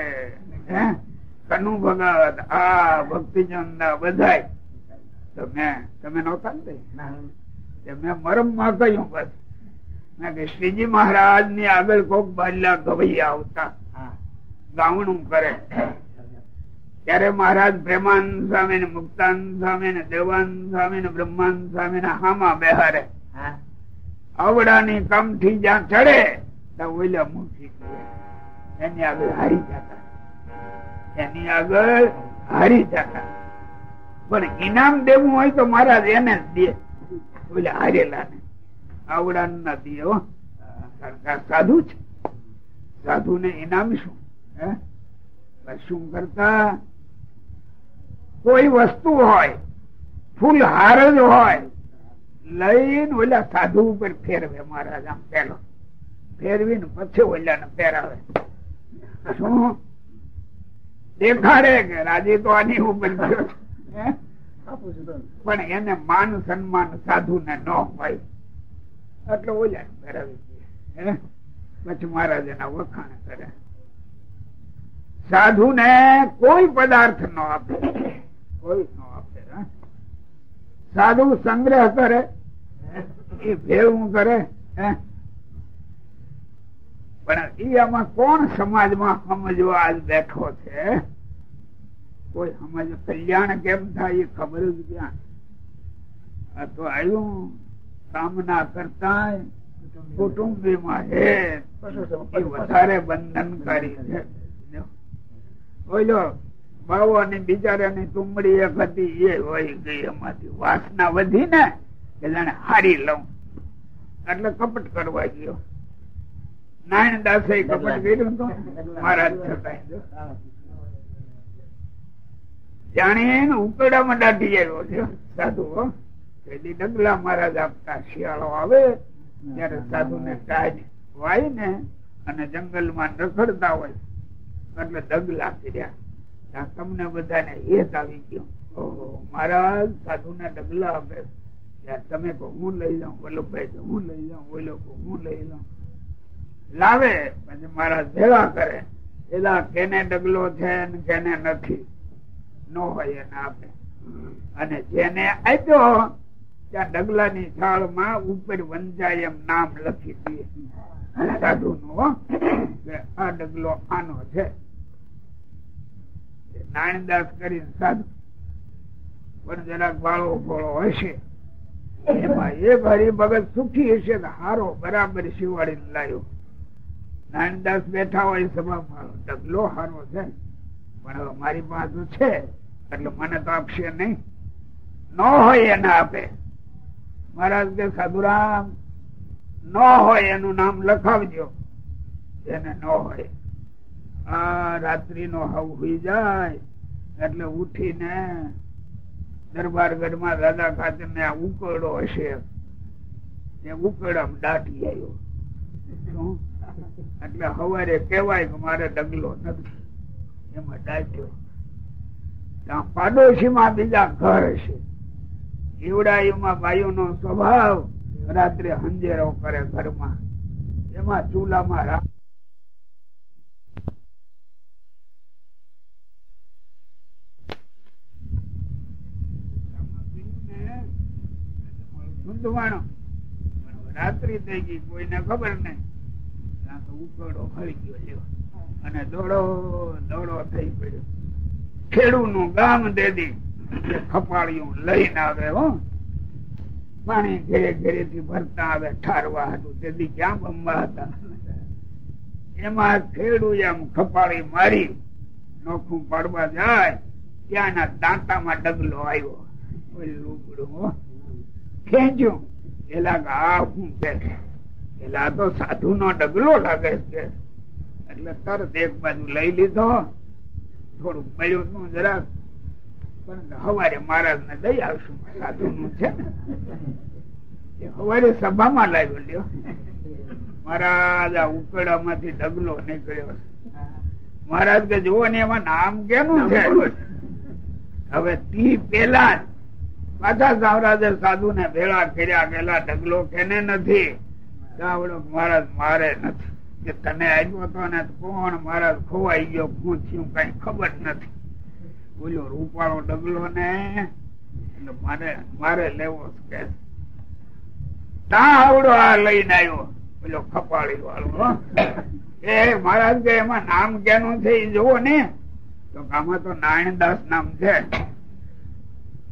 કનુ ભગત, આ ભક્તિચંદ બધા તમે તમે નહોતા ને મેં મરમમાં કહ્યું બસ. મેં કે શ્રીજી મહારાજની આગળ કોક બાજલા ગવૈયા આવતા. ગાવણું કરે. ત્યારે મહારાજ પ્રેમાનંદ સ્વામી ને મુક્તાનંદ સ્વામી ને દેવાનંદ સ્વામી ને બ્રહ્માનંદ સ્વામી ને હામા બેહારે. આવડાની કમઠી જ્યાં ચડે ત્યાં ઓલા મૂકી એની આગળ હારી જતા. એની આગળ હારી જતા. પણ ઇનામ દેવું હોય તો મહારાજ એને જ દે. ઓલે હારેલા ને આવડા ના દે સાધુ છે. સાધુ ને ઇનામ શું શું કરતા? કોઈ વસ્તુ હોય ફૂલ હાર જ હોય, લઈને ઓલા સાધુ ઉપર ફેરવે મહારાજ આમ પેલો ફેરવીને પછી ઓલા ને પહેરાવે. શું? દેખાડે કે રાજી તો આની ઉપર પણ એને માન સન્માન સાધુ ને ન હોય. એટલે ઓલા પહેરાવી દે. પછી મહારાજ એના વખાણ કરે. સાધુ ને કોઈ પદાર્થ ન આપે. કોઈ ન આપે સાધુ સંગ્રહ કરે એ ભેળું કરે પણ એ આમાં કોણ સમાજમાં સમજવા બેઠો છે? કોઈ સમજ કલ્યાણ કેમ થાય એ ખબર જ ક્યાં તો આવ્યું કામના કરતા કુટુંબી માં હે વધારે બંધનકારી છે. ઓલો એ વહી ગઈ એમાંથી. વાસના વધી ને હારી લઉં. એટલે કપટ કરવા ગયો. નારાયણ દાસે કપટ કર્યું તો મહારાજ જાણે ઉકેડામાં દાઢી આવ્યો સાધુ પેલી ડગલા મહારાજ આપતા શિયાળો આવે, ત્યારે સાધુ ને ટાજ વાય ને અને જંગલમાં રખડતા હોય. એટલે ડગલા કર્યા તમને બધાને હેત આવી ગયો. ઓહો, મહારાજ સાધુ ને ડગલા આપે. તમે કહો, હું લઈ જાઉં? વલ્લભભાઈ હું લઈ જાઉં? ઓલો હું લઈ જાઉં? લાવે, પછી મહારાજ ભેગા કરે. એલા કેને ડગલો છે ને કેને નથી? ન હોય એને આપે. અને જેને આપ્યો, ત્યાં ડગલા ની છાળમાં ઉપર વંજાય એમ નામ લખી દે. સાધુ નું આ ડગલો આનો છે. નારાયણદાસ કરીને સાધુ. પણ જરાક બાળો ભોળો હશે એમાં એ ભારી ભગત સુખી હશે કે હારો બરાબર શિવાડી લાવ્યો નાનદાસ બેઠા હોય સભામાં ડગલો હારો છે. પણ મારી પાસે છે. એટલે મને તો આપશે નહીં. ન હોય એને આપે. મહારાજ કે, સાધુરામ, ન હોય એનું નામ લખાવજો. એને ન હોય. આ રાત્રિ નો હોઈ જાય, એટલે ઉઠીને દરબારગઢમાં દાદા ખાતર ને આ ઉકળો હશે. એ ઉકળામ દાટી આવ્યો? એટલે સવારે કેવાય કે મારે ડગલો નથી. એમાં દાટ્યો. પાડોશીમાં બીજા ઘર છે. એવડાયુમાં બાયુ નો સ્વભાવ રાત્રે હંજેરો કરે ઘરમાં. એમાં ચૂલામાં રાખ રાત્રિ થઈ ગઈ, કોઈને ખબર નહીં. ઉકળો ફરી ગયો અને દોડો દોડો થઈ પડ્યો. ખેડૂ નું ગામ દેદી ખપાળિયું લઈને આવે હો. પાણી ઘેરે ઘેરે થી ભરતા આવે, ઠારવા હતું તેથી ક્યાં બમવા હતા? એમાં ખેડૂ એમ ખપાળી મારી, નોખું પાડવા જાય, ત્યાંના દાંતામાં ડગલો આવ્યો. કોઈ હો. ખેંચ્યું. એલા આ શું છે? એલા તો સાધુ નો ડગલો લાગે છે. એટલે તરત એક બાજુ લઈ લીધો. થોડુંક મળ્યું તું જરાક પણ હવારે મહારાજ ને દઈ આવશું. સાધુ નું છે ને? હવારે સભામાં લાવ્યો લ્યો. મહારાજ આ ઉકેડા માંથી ડગલો નીકળ્યો. મહારાજ કે, જુઓ ને એમાં નામ કેનું છે? હવે તી પેલા પાછા સાવરાજે સાધુ ને ભેળા કર્યા. પેલા ડગલો કેને નથી? મહારાજ મારે નથી. કે તને આવ્યો તો ને કોણ? મહારાજ ખોવાઈ ગયો. પૂછ્યું કઈ ખબર નથી. બોલ્યો, રૂપાળો ડગલો ને? એટલે મારે મારે લેવો કે તા આવડો આ લઈને આવ્યો. બોલો ખપાળી વાળો. એ મહારાજ કે એમાં નામ કેનું છે એ જોવો ને? તો આમાં તો નારાયણદાસ નામ છે.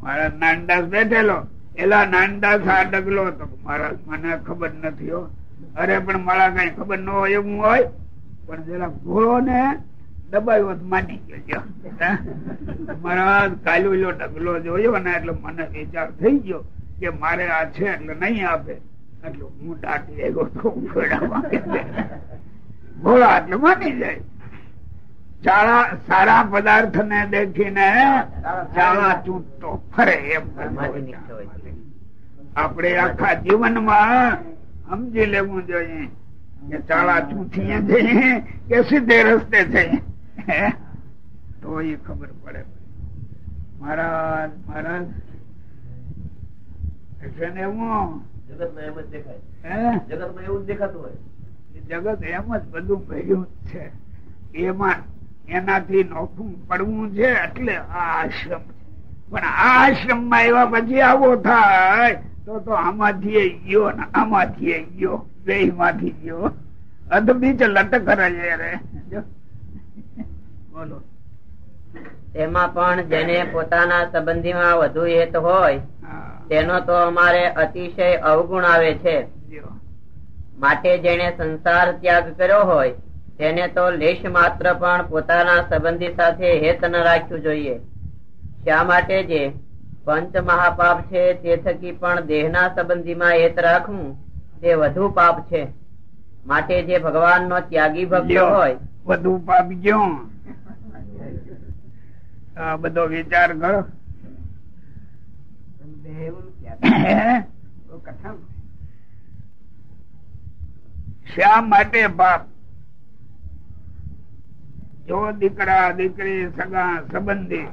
મહારાજ નાનદાસ બેઠેલો. એલા નાનદાસ આ ડગલો તો મહારાજ, મને ખબર નથી, હો. અરે પણ મારા કઈ ખબર ન હોય એવું હોય? પણ જરા ઘોડો ને દબાવ્યો માની ગયો મારા કાલુલો ઢગલો જોયો ને એટલે મને વિચાર થઈ ગયો કે મારે આ છે એટલે નહીં આપે. એટલે હું દાટી આવ્યો તો ઉફેડામાં. એટલે માની જાય. ચાળા સારા પદાર્થ ને દેખીને ચાળા ચૂંટતો ફરે એમ. આપણે આખા જીવનમાં સમજી લેવું જોઈએ કે ચાળા ચૂંટીએ જઈએ કે સીધે રસ્તે જઈએ તો એ ખબર પડે. મહારાજ મહારાજ. છે ને હું? જગતમાં એમ જ દેખાય. એવું દેખાતું હોય. જગત એમ જ બધું ભર્યું છે. એમાં એનાથી નોખું પડવું છે એટલે આ આશ્રમ છે. પણ આ આશ્રમમાં એવા પછી આવો થાય તો તો આમાંથી ગયો ને આમાંથી ગયો બે માંથી ગયો અધ બીજ લટક રે. બોલો. તેમાં પણ જેને પોતાના સંબંધીમાં વધુ હેત હોય તેનો તો અમારે અતિશય અવગુણ આવે છે. માટે જેને સંસાર ત્યાગ કર્યો હોય તેને તો લેશ માત્ર પણ પોતાના સંબંધી સાથે હેત ન રાખવું જોઈએ. શા માટે જે પંચ મહાપાપ છે તે થકી પણ દેહના સંબંધીમાં હેત રાખવું તે વધુ પાપ છે. માટે જે ભગવાનનો ત્યાગી ભક્ત હોય વધુ પાપ ગયો આ બધો વિચાર કરો. શા માટે પાપ? જો દીકરા દીકરી સગા સંબંધી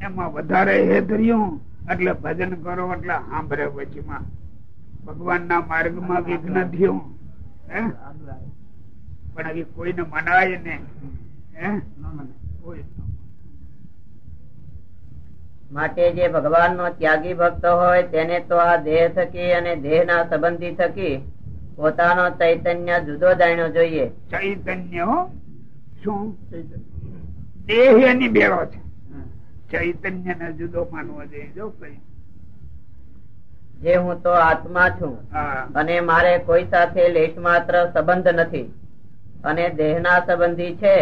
એમાં વધારે હેત રહ્યું એટલે ભજન કરો એટલે સાંભળે પછીમાં ભગવાન ના માર્ગમાં વિઘ્ન થયું પણ હવે કોઈને મનાય ને ન માટે જે ભગવાનનો ત્યાગી ભક્ત હોય તેને તો આ દેહ થકી અને દેહના સંબંધી થકી પોતાનો ચૈતન્ય જુદો જાણ્યો જોઈએ. ચૈતન્ય હો. શું? દેહ એની ભેળો છે. ચૈતન્ય ને જુદો માનવો જોઈએ. જો કઈ જે હું તો આત્મા છું અને મારે કોઈ સાથે લેશ માત્ર સંબંધ નથી. અને દેહના સંબંધી છે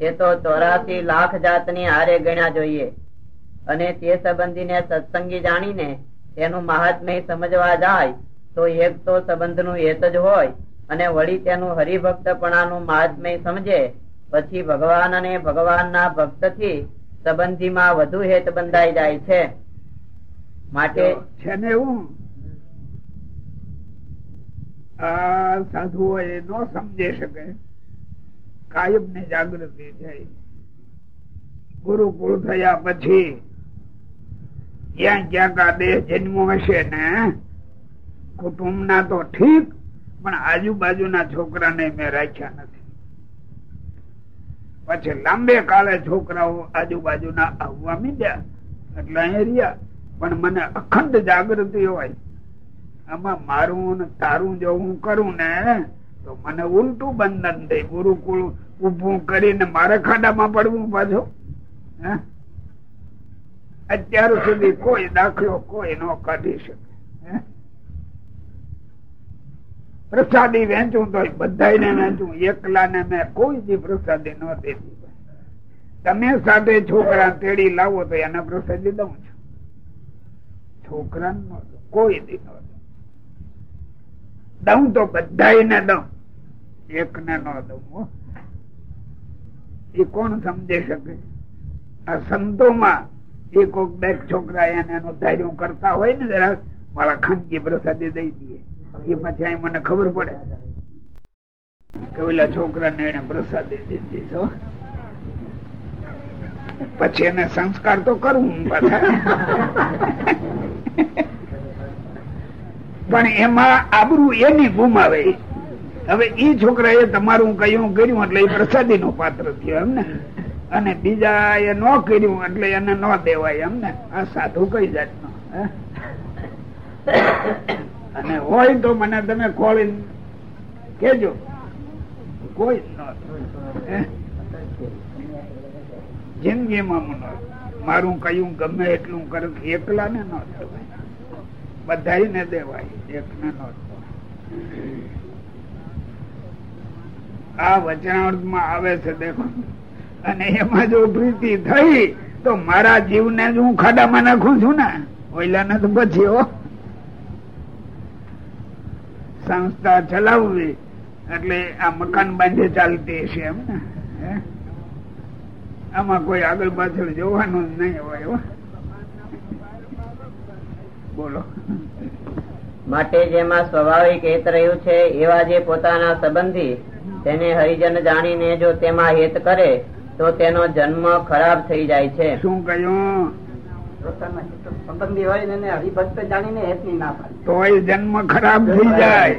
એ તો ચોરાસી લાખ જાતની હારે ગણ્યા જોઈએ. અને તે સંબંધીને સત્સંગી જાણીને તેનું મહાત્મ્ય સમજવા જાય તો એક તો સંબંધનું હેત જ હોય અને વળી તેનું હરિભક્તપણાનું મહાત્મ્ય સમજે. પછી ભગવાન અને ભગવાનના ભક્તથી સંબંધીમાં વધુ હેત બંધાઈ જાય છે. માટે છે ને એવું સાધુઓ એ ન સમજી શકે કાયમની જાગૃતિ થઈ, ગુરુકુળ થયા પછી ક્યાં ક્યાંક આ દેહ જન્મો હશે ને કુટુંબ ના તો ઠીક, પણ આજુબાજુના છોકરાને મેં રાખ્યા નથી. પછી લાંબે કાળે છોકરાઓ આજુબાજુના આવવા મીડ્યા. એટલે અહીં રહ્યા. પણ મને અખંડ જાગૃતિ હોય. આમાં મારું ને તારું જો હું કરું ને, તો મને ઉલટું બંધન થઈ ગુરુકુળ ઉભું કરીને મારે ખાડામાં પડવું પાછું? અત્યાર સુધી કોઈ દાખલો કોઈ ન કાઢી શકે હે? પ્રસાદી વેચું તો બધાને વેચું એકલા ને મેં કોઈ દી પ્રસાદી ન દેતી તમે સાથે છોકરા તેડી લાવો તો એને પ્રસાદી દઉં છું. છોકરા કોઈ દી ન દઉં. તો બધાને દઉં એક ને દઉં. એ કોણ સમજી શકે? આ સંતોમાં એ કોક બે છોકરા એને એનું ધાર્યું કરતા હોય ને જરા મારા ખાનગી પ્રસાદી દઈ દઈએ. એ પછી મને ખબર પડે. કે ઓલા છોકરા ને એને પ્રસાદી દીધો પછી એને સંસ્કાર તો કરવું પણ એમાં આબરું એની ગુમાવે. હવે એ તમારું કયું કર્યું એટલે એ પ્રસાદી નું પાત્ર થયો એમ ને. અને બીજા એ ન કર્યું એટલે એને ન દેવાય એમ ને. આ સાધુ કઈ જાતનો? અને હોય તો મને તમે ખોલી કેજો કોઈ જિંદગીમાં મારું કયું ગમે એટલું કરું એકલા ને ન બધા ને દેવાય એક ને આ વચનાર્થમાં આવે છે દેખો. અને એમાં જો પ્રીતિ થઈ, તો મારા જીવ ને જ હું ખાડામાં નાખું છું ને. ઓઈલા ને તો બચ્યો સંસ્થા ચલાવવી. એટલે આ મકાન બાંધે ચાલતી હશે એમ ને. આમાં કોઈ આગળ પાછળ જોવાનું જ નહીં હોય બોલો. માટે જેમાં સ્વાભાવિક હેત રહ્યું છે એવા જે પોતાના સંબંધી તેને હરિજન જાણીને જો તેમાં હેત કરે તો તેનો જન્મ ખરાબ થઈ જાય છે. શું કહ્યું? સંબંધી હોય ને હરિભક્ત જાણીને હેતની ના પાડે. તોય જન્મ ખરાબ થઈ જાય.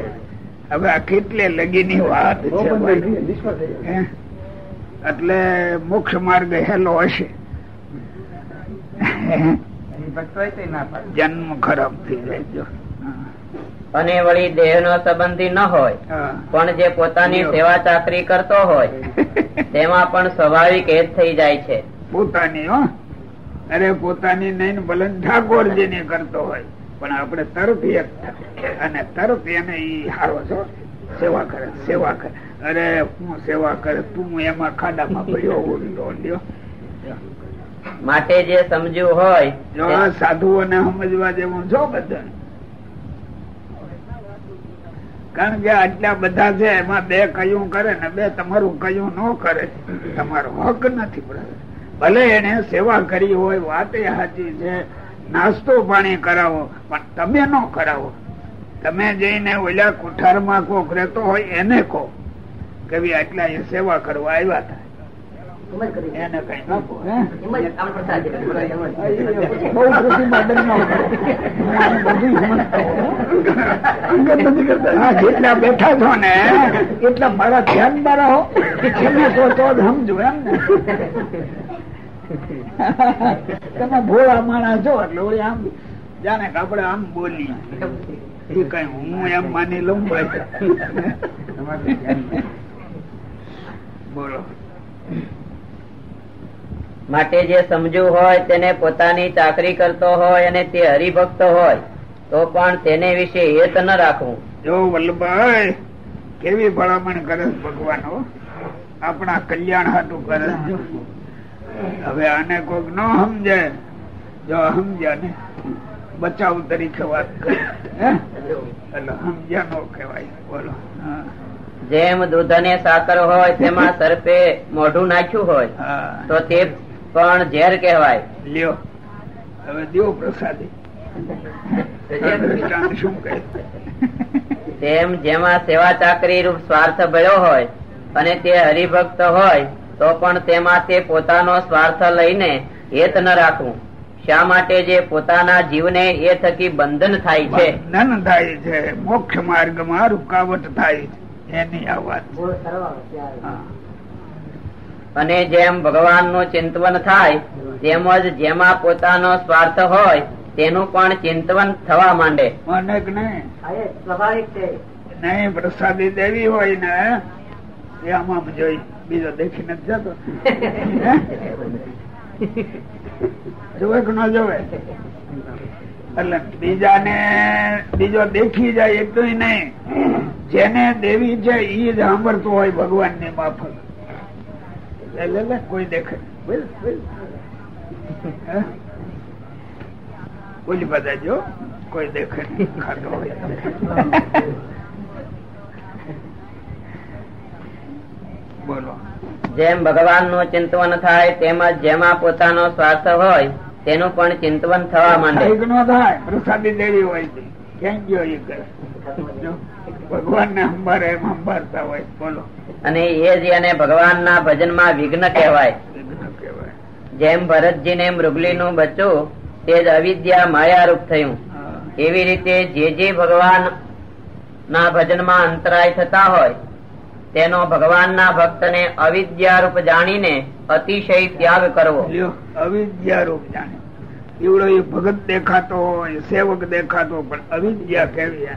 હવે આ કેટલે લગીની વાત છે એટલે મોક્ષ માર્ગ હેલો હશે. હરિભક્ત હોય તો ના પાડે. જન્મ ખરાબ થઈ જાય જો. અને વળી દેહ નો સંબંધી ન હોય પણ જે પોતાની સેવા ચાકરી કરતો હોય તેમાં પણ સ્વાભાવિક હેત થઈ જાય છે. પોતાની હો. અરે પોતાની નહીં ભલે ઠાકોરની કરતો હોય. પણ આપણે તરત એક અને તરફ એને ઈ હારો છો. સેવા કરે સેવા કરે. અરે હું સેવા કરે તું એમાં ખાડામાં પડ્યો ઉડ્યો માટે જે સમજ્યું હોય જો સાધુઓને સમજવા જેવું છો બધા. કારણ કે આટલા બધા છે એમાં બે કયું કરે ને બે તમારું કયું ન કરે તમારો હક નથી brother. ભલે એને સેવા કરી હોય વાત એ સાચી છે નાસ્તો પાણી કરાવો પણ તમે ન કરાવો. તમે જઈને ઓલા કુઠારમાં કોક રહેતો હોય એને કહો કે ભાઈ આટલા એ સેવા કરવા આવ્યા હતા એને કઈ ન કહો. જેટલા બેઠા છો ને એટલા મારા ધ્યાનમાં રહો. કે તો સમજો એમ ને. તમે ભોળા માણસ છો એટલે ઓલી આમ જાણે કે આપડે આમ બોલી એ કઈ હું એમ માની લઉં બોલો. માટે જે સમજુ હોય તેને પોતાની ચાકરી કરતો હોય અને તે હરિભક્ત હોય તો પણ તેને વિશે હેત ન રાખવું. જો વલ્લભભાઈ કેવી ભલામણ કરે ભગવાન આપણા કલ્યાણ હાટું કરે. હવે આને કોઈક ન સમજે. જો સમજ્યા ને બચાવ તરીકે વાત કરે. સમજ્યા નો કહેવાય. બોલો. જેમ દૂધ અને સાકર હોય તેમાં સર્પે મોઢું નાખ્યું હોય તો તે પણ ઝેર કહેવાય. લ્યો. હવે દ્યો પ્રસાદી. શું કહે? તેમ જેમાં સેવા ચાકરી રૂપ સ્વાર્થ ભયો હોય અને તે હરિભક્ત હોય તો પણ તેમાં તે પોતાનો સ્વાર્થ લઈને હેત ન રાખવું શા માટે જે પોતાના જીવને એ થકી બંધન થાય છે? બંધન થાય છે. મોક્ષ માર્ગમાં રૂકાવટ થાય છે. એની આ વાત. અને જેમ ભગવાનનું ચિંતવન થાય તેમજ જેમાં પોતાનો સ્વાર્થ હોય તેનું પણ ચિંતવન થવા માંડે. સ્વાભાવિક છે. નહીં પ્રસાદી દેવી હોય ને એ આમાં જોઈ બીજો દેખી નથી જતો. જોવે કે ન જોવે એટલે બીજાને બીજો દેખી જાય એક તો નહીં. જેને દેવી છે એ જ સાંભળતું હોય ભગવાનની માફક લે, લે, લે, કોઈ દેખે. બોલ, બધા જો કોઈ દેખે ખાતો હોય બોલો જેમ ભગવાનનું ચિંતવન થાય તેમજ જેમાં પોતાનો સ્વાર્થ હોય તેનું પણ ચિંતવન થવા માંડે. થાય થાય પ્રસાદી દેવી હોય છે. ગયો એ કરે? ભગવાન ને હોય બોલો. અને એ જ એને ભગવાન ના ભજનમાં વિઘ્ન કહેવાય. જેમ ભરતજીને મૃગલીનું બચ્ચું તે જ અવિદ્યા માયારૂપ થયું. એવી રીતે જે જે ભગવાન ના ભજનમાં અંતરાય થતા હોય તેનો ભગવાનના ભક્તને અવિદ્યારૂપ જાણીને અતિશય ત્યાગ કરવો. લ્યો અવિદ્યા રૂપ જાણે. એવડો એ ભગત દેખાતો હોય સેવક દેખાતો પણ અવિદ્યા કેવી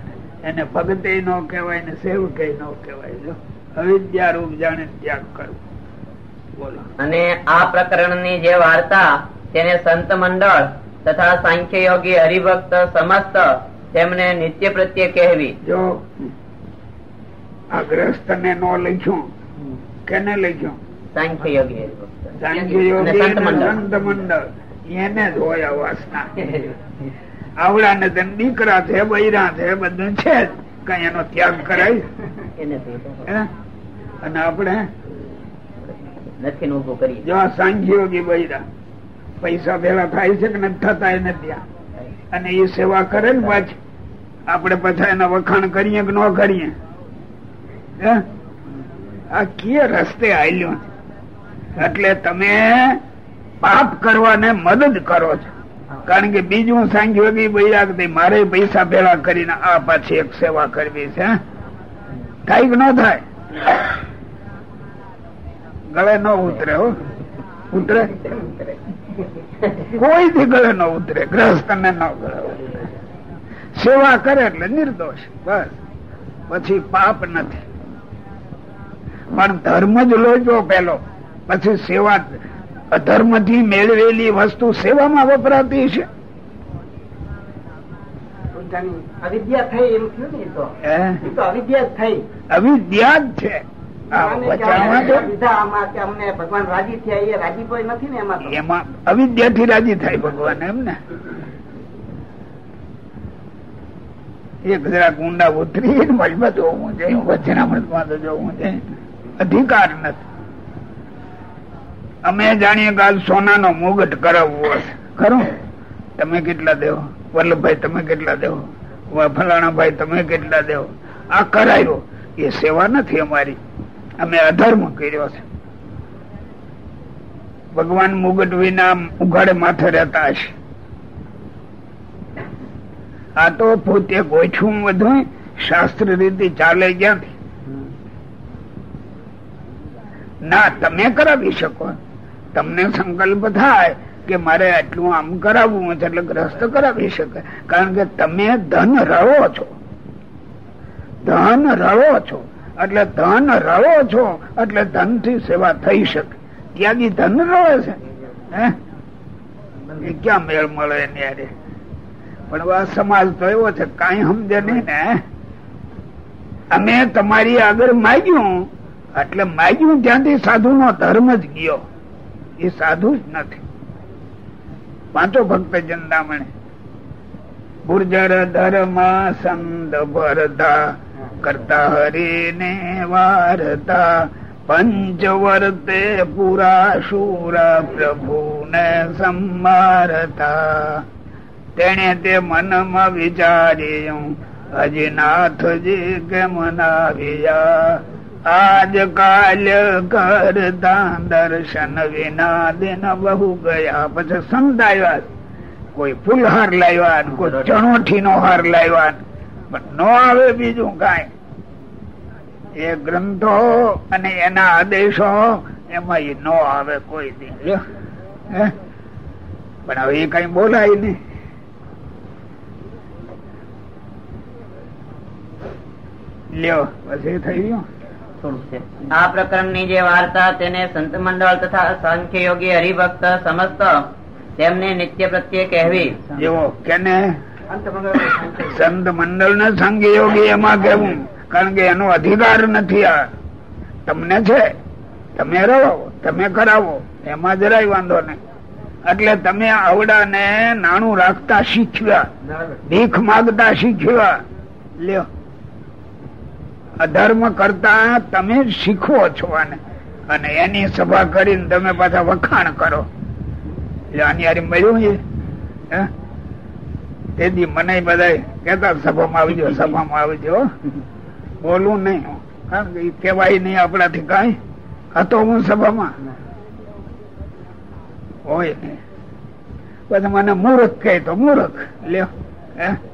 એને? ભગતે નો કહેવાય ને સેવકે ન કહેવાય. જો અવિદ્યા રૂપ જાણે ત્યાગ કરવો. બોલો. અને આ પ્રકરણની જે વાર્તા તેને સંત મંડળ તથા સાંખ્ય યોગી હરિભક્ત સમસ્ત તેમને નિત્ય પ્રત્યે કહેવી. જો આ ગ્રસ્ત ને નો લખ્યું કેને લખ્યું સાંખ્ય યોગી હરિભક્ત. સાંખ્ય અને યોગી સંત મંડળ. એને જ હોય વાસના. આવડા ને તેમ દીકરા છે બૈરા છે બધું છે જ. કઈ એનો ત્યાગ કરાય? તો અને આપણે? નથી ને ઊભું કરીએ. જો આ સાંખ્યોગી બૈરા. પૈસા ભેળા થાય છે કે નથી થતા એને ત્યાં. અને એ સેવા કરે ને પાછી. આપણે પાછા એના વખાણ કરીએ કે ન કરીએ? આ રસ્તે એટલે તમે પાપ કરવાને મદદ કરો છો. કારણ કે બીજું સાંજોગી કે મારે પૈસા ભેળા કરીને આ પાછી એક સેવા કરવી છે? થાય ન થાય. ગળે ન ઉતરે, હો. ઉતરે? કોઈ થી ગળે ન ઉતરે? ગ્રસ્ત ને ન ગળે સેવા કરે એટલે નિર્દોષ. બસ. પછી પાપ નથી. પણ ધર્મ જ લેજો પેલો. પછી સેવા અધર્મથી મેળવેલી વસ્તુ સેવામાં વપરાતી છે. અવિદ્યા થઈ એમ તો. અવિદ્યા થઈ. અવિદ્યા જ છે. ભગવાન રાજી થયા એ રાજી કોઈ નથી ને એમાં એમાં અવિદ્યા થી રાજી થાય ભગવાન એમ ને. એક જરાક ઊંડા ઉતરી મજબૂત હોવું જોઈએ વચનામૃતમાં તો જોવું જોઈએ. અધિકાર નથી. અમે જાણીએ કે સોનાનો મુગટ કરાવવો હશે ખરું? તમે કેટલા દેવો? વલ્લભભાઈ, તમે કેટલા દેવો? ફલાણા તમે કેટલા દેવો? આ કરાયો. એ સેવા નથી અમારી. અમે અધર્મ કર્યો છે. ભગવાન મુગટ વિના ઉઘાડે માથે રહેતા હશે. આ તો પોતે ગોઠવું બધું. શાસ્ત્ર રીતે ચાલે ક્યાંથી? ના, તમે કરાવી શકો. તમને સંકલ્પ થાય કે મારે આટલું આમ કરાવવું એટલે ગ્રસ્ત કરાવી શકે. કારણ કે તમે ધન રહો છો. ધન રહો છો. એટલે ધન રહો છો, એટલે ધનથી સેવા થઈ શકે. ત્યાગી ધન રહે છે. હે? ક્યાં મેળ મળે એની હારે? પણ આ સમાજ તો એવો છે, કઈ સમજે નહીં ને. અમે તમારી આગળ માગ્યું. એટલે માગ્યું ત્યાંથી સાધુ નો ધર્મ જ ગયો, એ સાધુ જ નથી. પાંચો ભક્ત જંદામણે ગુર્જર ધર્મ સંદ ભરતા કરતા હરિને વારતા પંચવર્તે પુરા શુર પ્રભુ ને સંમારતા તેને તે મનમાં વિચાર્યું હજી નાથજી કે નાવ્યા આજ કાલ કરતા દર્શન વિના દિન બહુ ગયા. પછી સંત આવ્યા કોઈ ફૂલહાર લાવ્યા કોઈ ચણોઠી નો હાર લાવ્યા પણ નો આવે બીજું કાંઈ. એ ગ્રંથો અને એના આદેશો એમાં નો આવે કોઈ દી? પણ હવે એ કઈ બોલાય નહીં. લ્યો પછી થઈ ગયું. થોડું છે? આ પ્રકરણની જે વાર્તા તેને સંત મંડળ તથા સાંખ્ય યોગી હરિભક્ત સમસ્ત તેમને નિત્ય પ્રત્યે કહેવી. જેવો કેને? સંત મંડળ ને સંઘ યોગી એમાં કેવું કારણ કે એનો અધિકાર નથી આ. તમને છે? તમે રહો તમે કરાવો. એમાં જરાય વાંધો નહીં. એટલે તમે આવડા ને નાણું રાખતા શીખ્યા ભીખ માગતા શીખ્યા લ્યો. અધર્મ કરતા તમે શીખવો છો અને એની સભા કરીને તમે પાછા વખાણ કરો. એટલે આની હારી મળ્યું છે. તેથી મને બધા કેતા સભામાં આવજો સભામાં આવજો. બોલવું નહીં. કારણ કે ઈ કહેવાય નહીં આપણાથી કઈ. હતો હું સભામાં. હોય. નહીં પછી મને મૂર્ખ કહે તો મૂર્ખ. લ્યો. હે?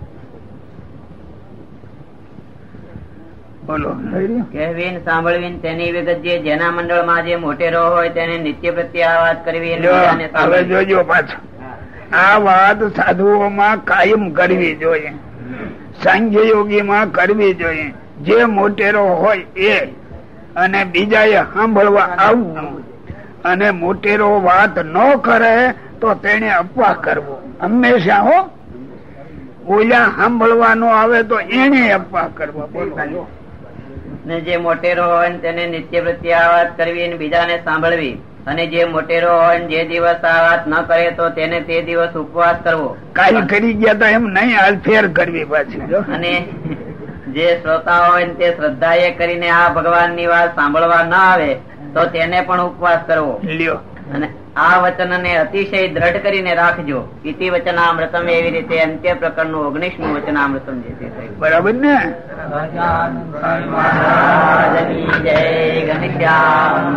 બોલો. થઈ રહ્યું? ને સાંભળવી ને તેની વિગત જે જેના મંડળમાં જે મોટેરો હોય તેને નિત્ય પ્રત્યે આ વાત કરવી હવે જોજો પાછું. આ વાત સાધુઓમાં કાયમ કરવી જોઈએ. સાંખ્ય યોગીમાં કરવી જોઈએ. જે મોટેરો હોય એ અને બીજાએ સાંભળવા આવવું. અને મોટેરો વાત ન કરે તો તેને અપવાહ કરવો. હંમેશા હો. ઓલા સાંભળવાનો આવે તો એને અપવાહ કરવો. બોલો. ને જે મોટેરો હોય તેને નિત્ય પ્રત્યે આ વાત કરવી અને બીજાને સાંભળવી. અને જે મોટેરો હોય જે દિવસ આ વાત ન કરે તો તેને તે દિવસ ઉપવાસ કરવો. કાલ કરી ગયા તો એમ નહીં હાલ ફેર કરવી પાછી અને જે શ્રોતા હોય તે તે એ કરીને આ ભગવાનની વાત સાંભળવા ન આવે તો તેને પણ ઉપવાસ કરવો. લ્યો. અને આ વચનને અતિશય દ્રઢ કરીને રાખજો. ઇતિ વચનામૃતમ એવી રીતે અંત્ય પ્રકરણનું ઓગણીસમું વચનામૃતમ જે છે બરાબર ને? જય ઘનશ્યામ